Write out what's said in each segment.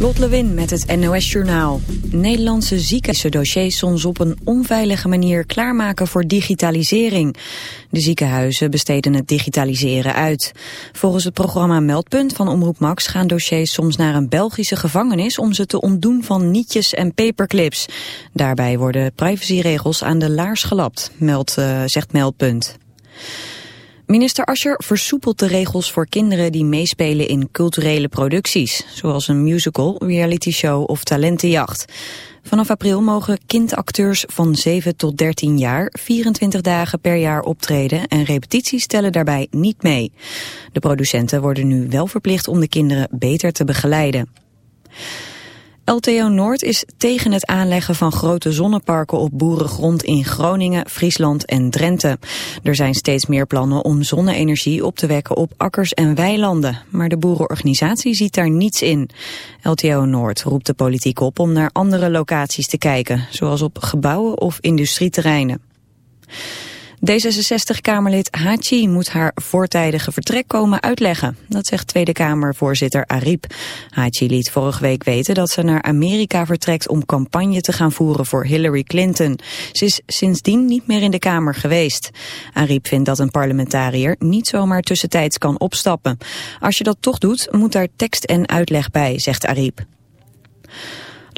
Lot Lewin met het NOS Journaal. Nederlandse ziekenhuisdossiers soms op een onveilige manier klaarmaken voor digitalisering. De ziekenhuizen besteden het digitaliseren uit. Volgens het programma Meldpunt van Omroep Max gaan dossiers soms naar een Belgische gevangenis om ze te ontdoen van nietjes en paperclips. Daarbij worden privacyregels aan de laars gelapt, meldt, uh, zegt Meldpunt. Minister Ascher versoepelt de regels voor kinderen die meespelen in culturele producties, zoals een musical, reality show of talentenjacht. Vanaf april mogen kindacteurs van 7 tot 13 jaar 24 dagen per jaar optreden en repetities tellen daarbij niet mee. De producenten worden nu wel verplicht om de kinderen beter te begeleiden. LTO Noord is tegen het aanleggen van grote zonneparken op boerengrond in Groningen, Friesland en Drenthe. Er zijn steeds meer plannen om zonne-energie op te wekken op akkers en weilanden, maar de boerenorganisatie ziet daar niets in. LTO Noord roept de politiek op om naar andere locaties te kijken, zoals op gebouwen of industrieterreinen. D66-Kamerlid Hachi moet haar voortijdige vertrek komen uitleggen. Dat zegt Tweede Kamervoorzitter Ariep. Hachi liet vorige week weten dat ze naar Amerika vertrekt om campagne te gaan voeren voor Hillary Clinton. Ze is sindsdien niet meer in de Kamer geweest. Ariep vindt dat een parlementariër niet zomaar tussentijds kan opstappen. Als je dat toch doet, moet daar tekst en uitleg bij, zegt Ariep.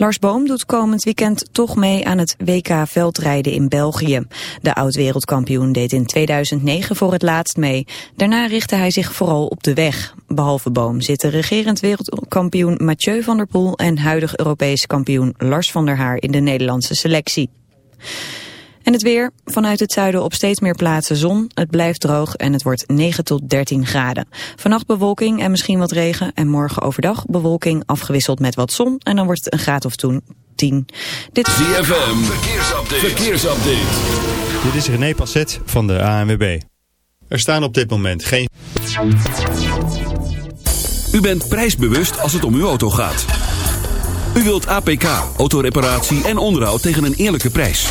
Lars Boom doet komend weekend toch mee aan het WK veldrijden in België. De oud-wereldkampioen deed in 2009 voor het laatst mee. Daarna richtte hij zich vooral op de weg. Behalve Boom zitten regerend wereldkampioen Mathieu van der Poel... en huidig Europees kampioen Lars van der Haar in de Nederlandse selectie. En het weer. Vanuit het zuiden op steeds meer plaatsen zon. Het blijft droog en het wordt 9 tot 13 graden. Vannacht bewolking en misschien wat regen. En morgen overdag bewolking afgewisseld met wat zon. En dan wordt het een graad of toen 10. Dit... ZFM. Verkeersupdate. Verkeersupdate. Dit is René Passet van de ANWB. Er staan op dit moment geen... U bent prijsbewust als het om uw auto gaat. U wilt APK, autoreparatie en onderhoud tegen een eerlijke prijs.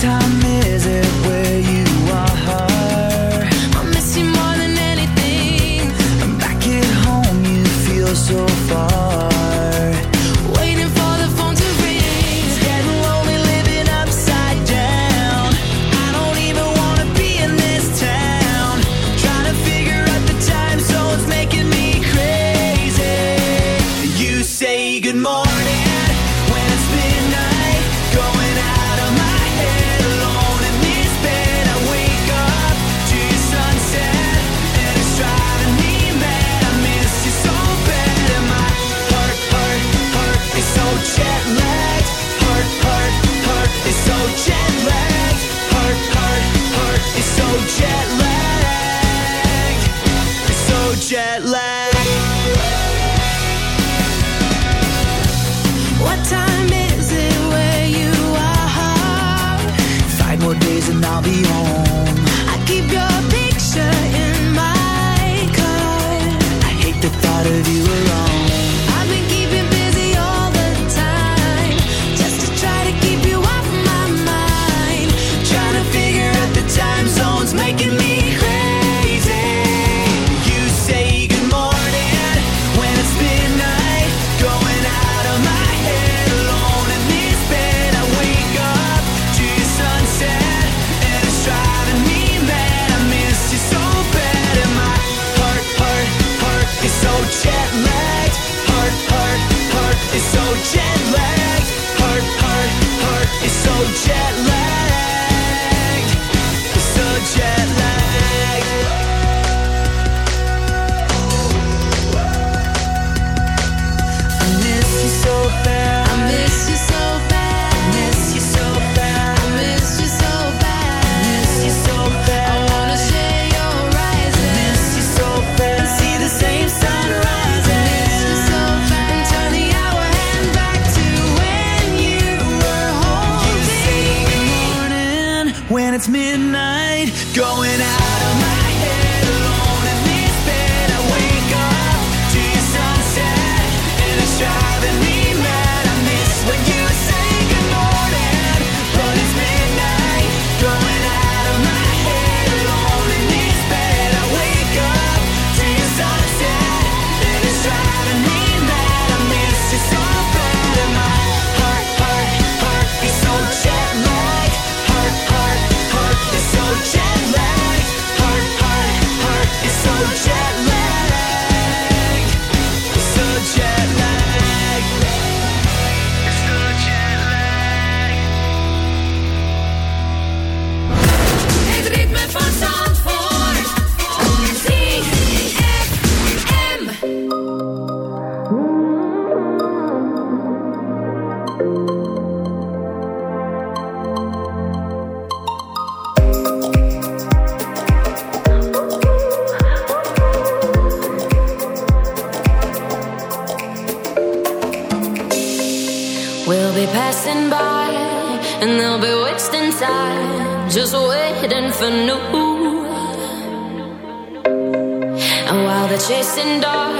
time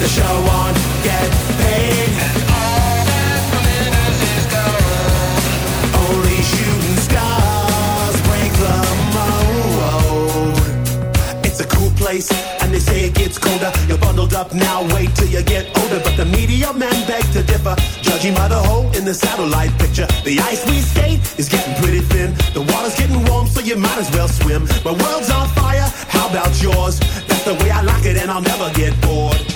The show on, get paid. And all that glitters is gold. Only shooting stars break the mold. It's a cool place, and they say it gets colder. You're bundled up now, wait till you get older. But the media men beg to differ, judging by the hole in the satellite picture. The ice we skate is getting pretty thin. The water's getting warm, so you might as well swim. My world's on fire, how about yours? That's the way I like it, and I'll never get bored.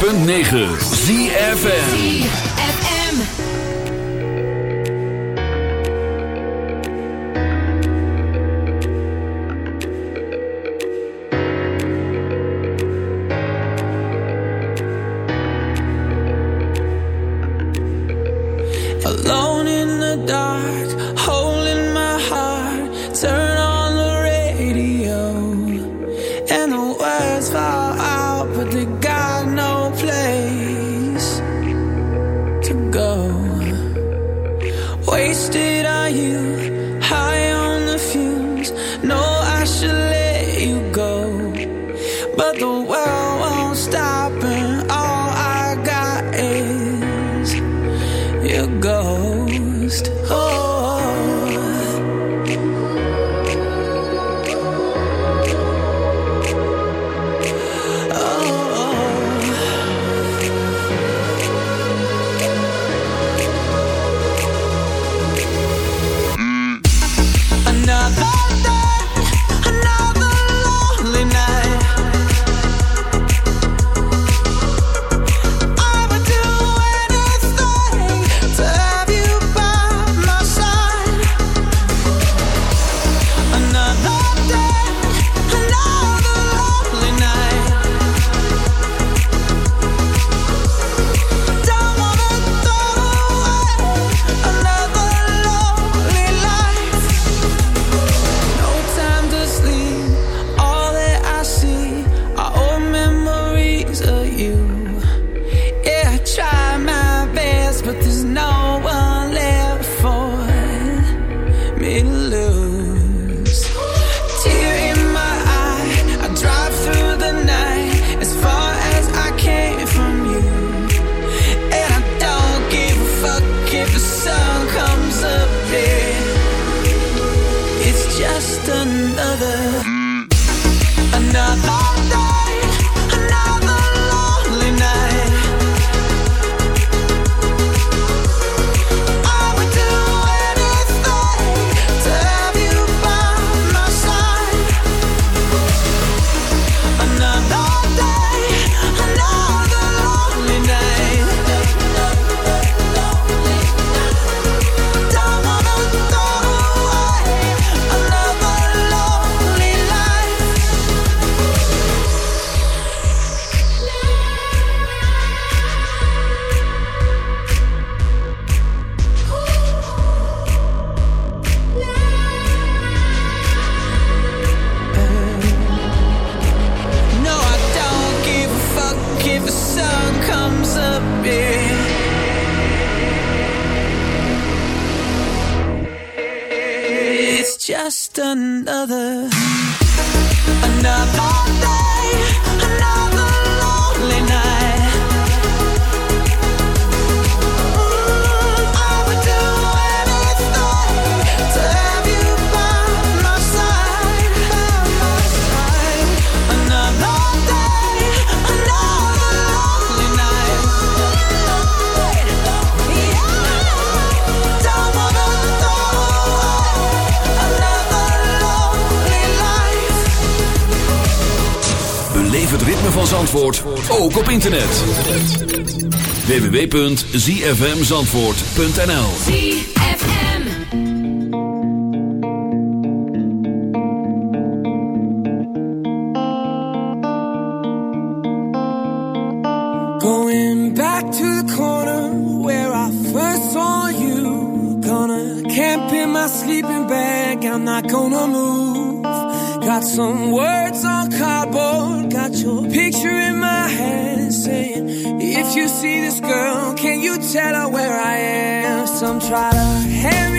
106.9 ZFM. Wasted on you, high on the. No, I should let you go, but the world. www.zfmzandvoort.nl Got a Hand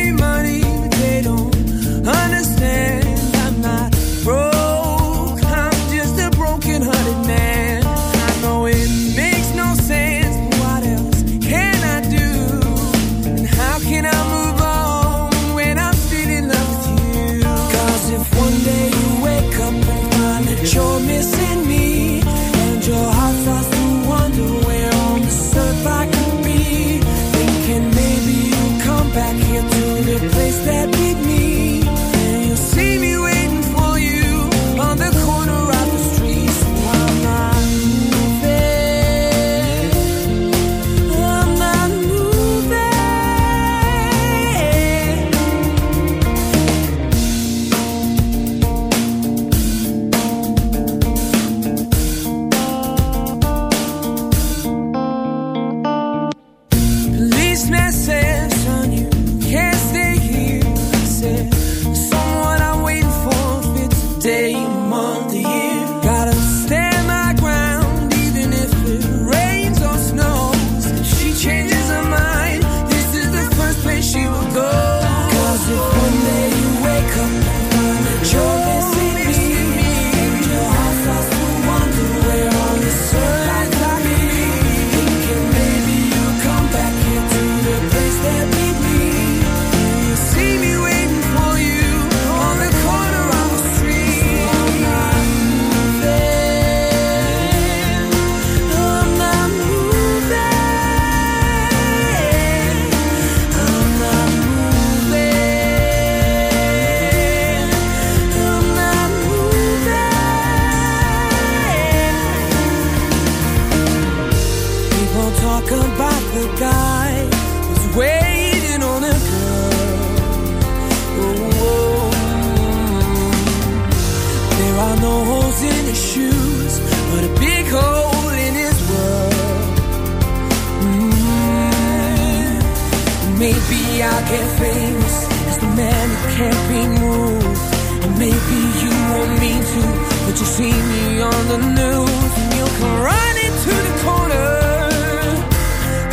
I get famous as the man who can't be moved. And maybe you want me to, but you see me on the news and you'll come running the corner.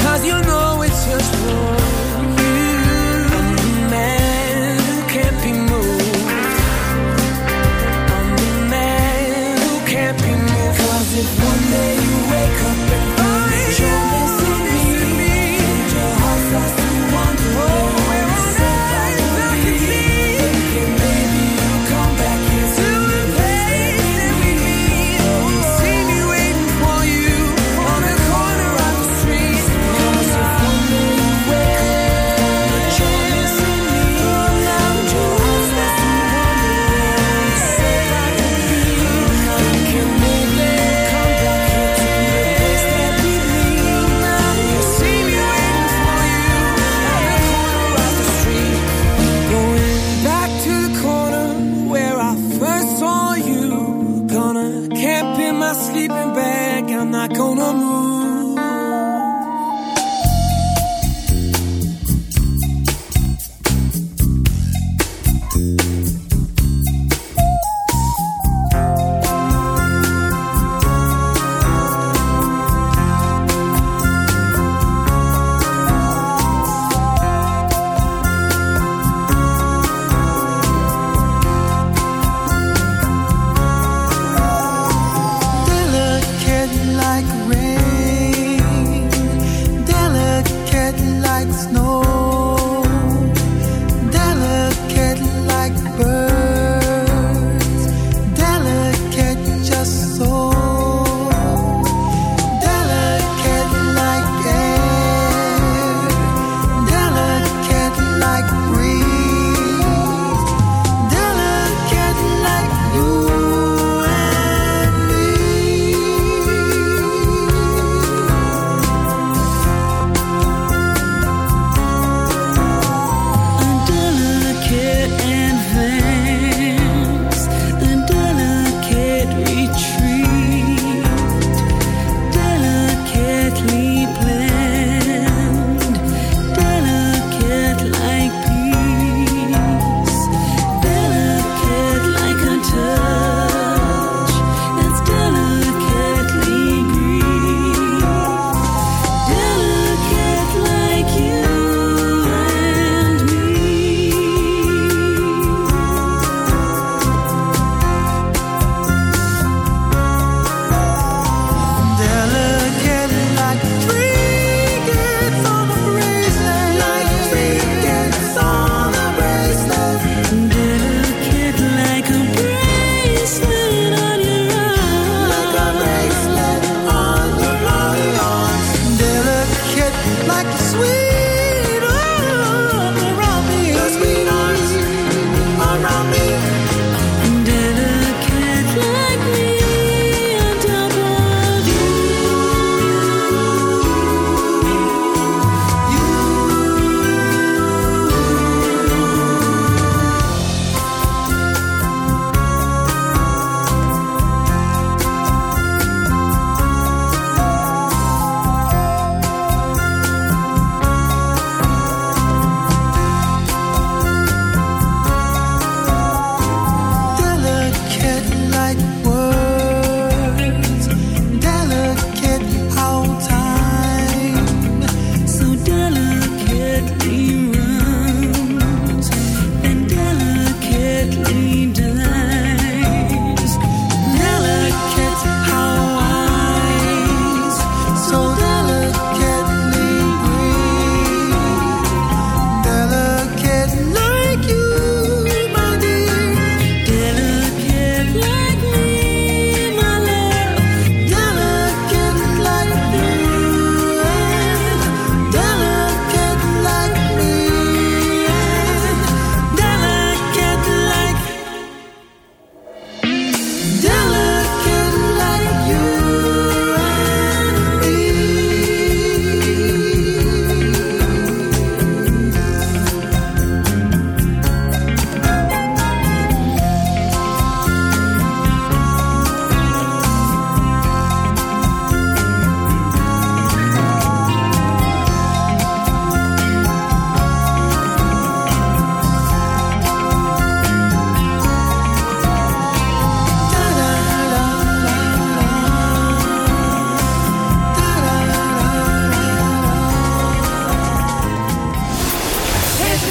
Cause you know it's just wrong. I'm the man who can't be moved. I'm the man who can't be moved. Cause if one day you wake up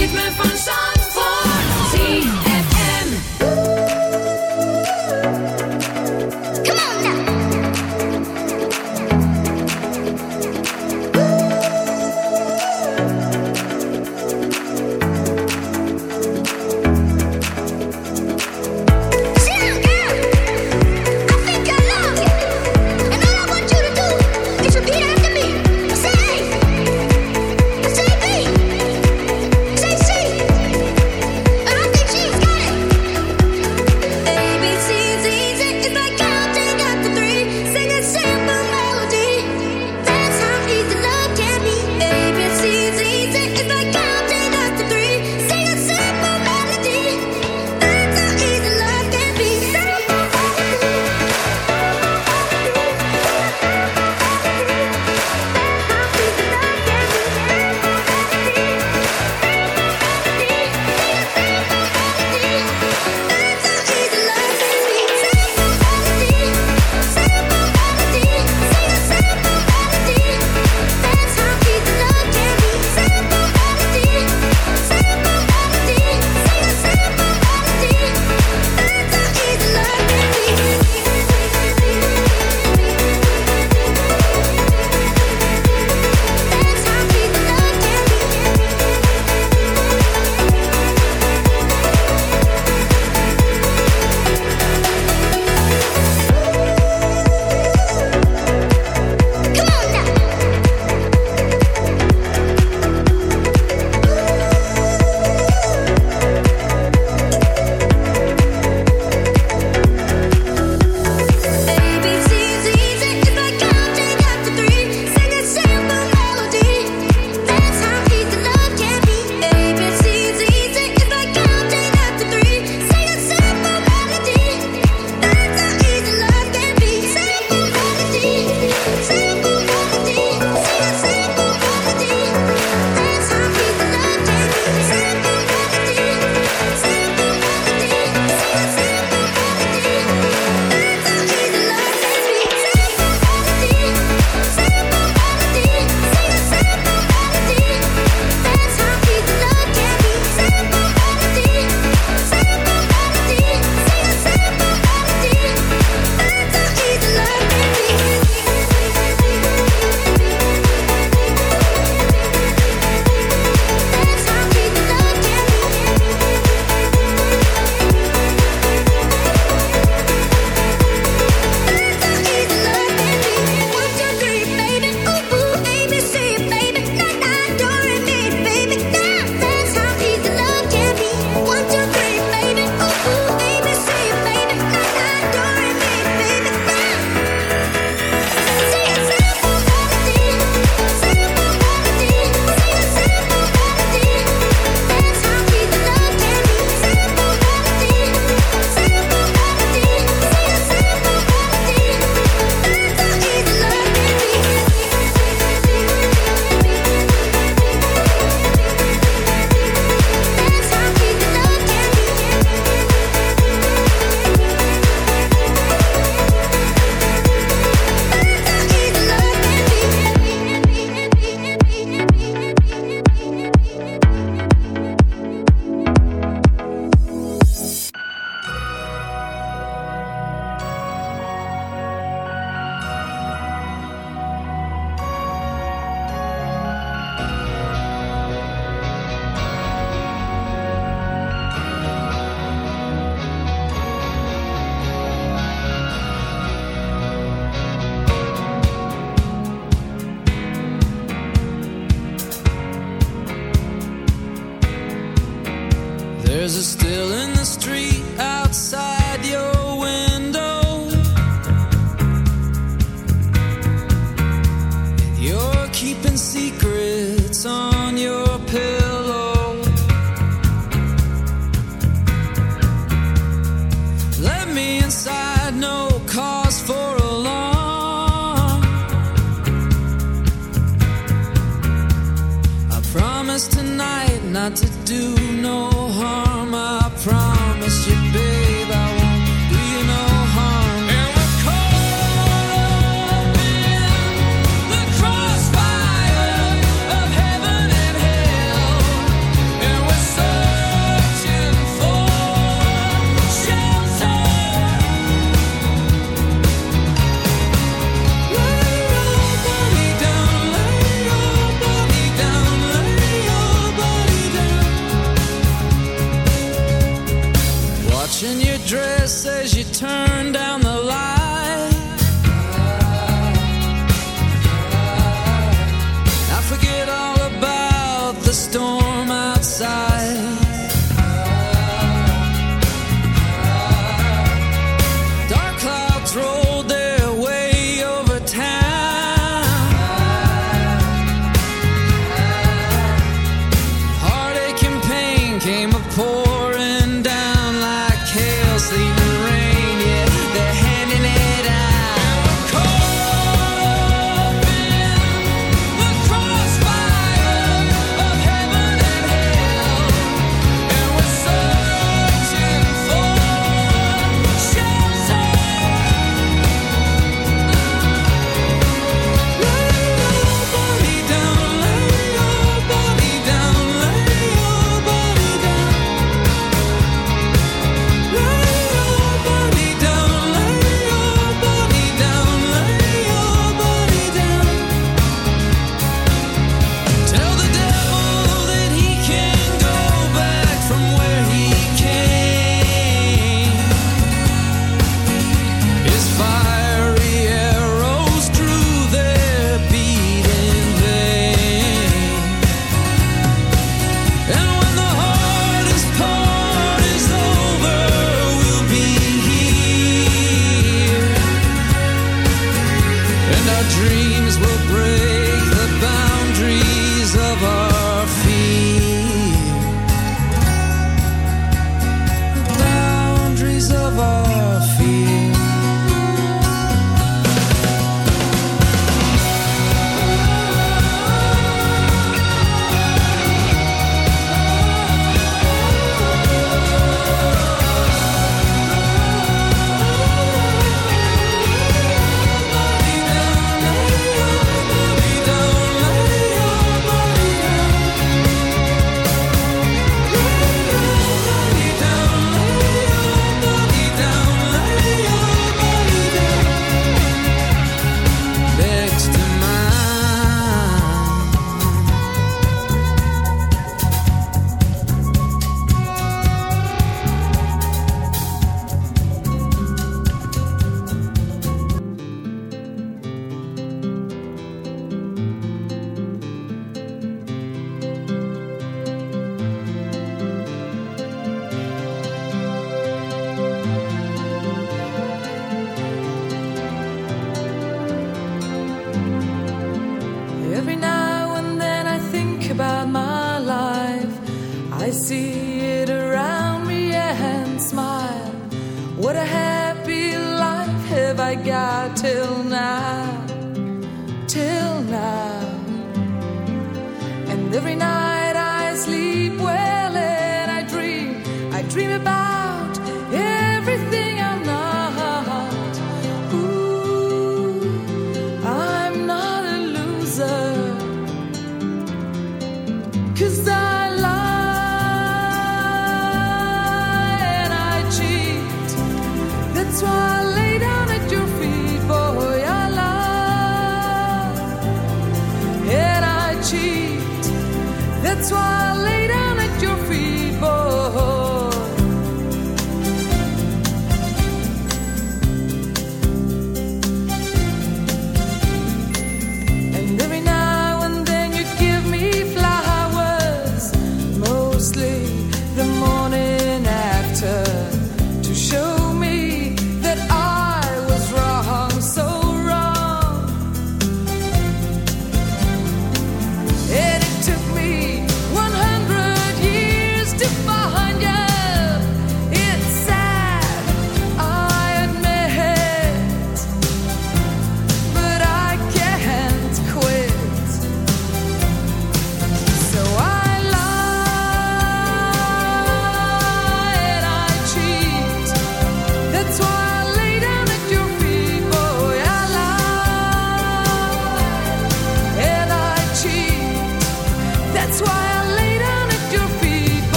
ritme van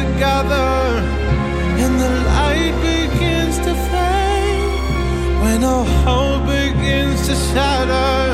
together and the light begins to fade. When our hope begins to shatter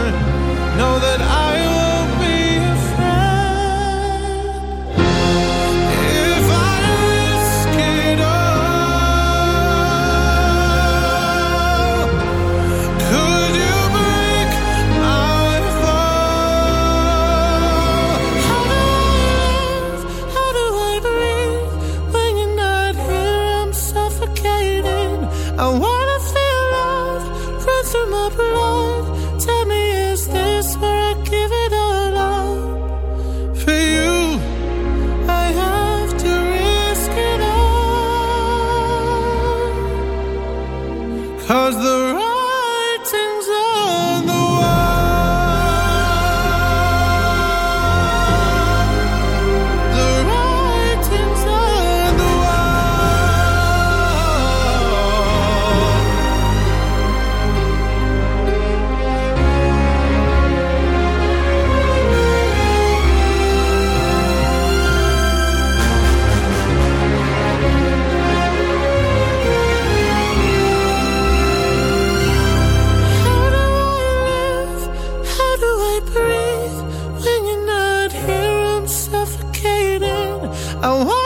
I want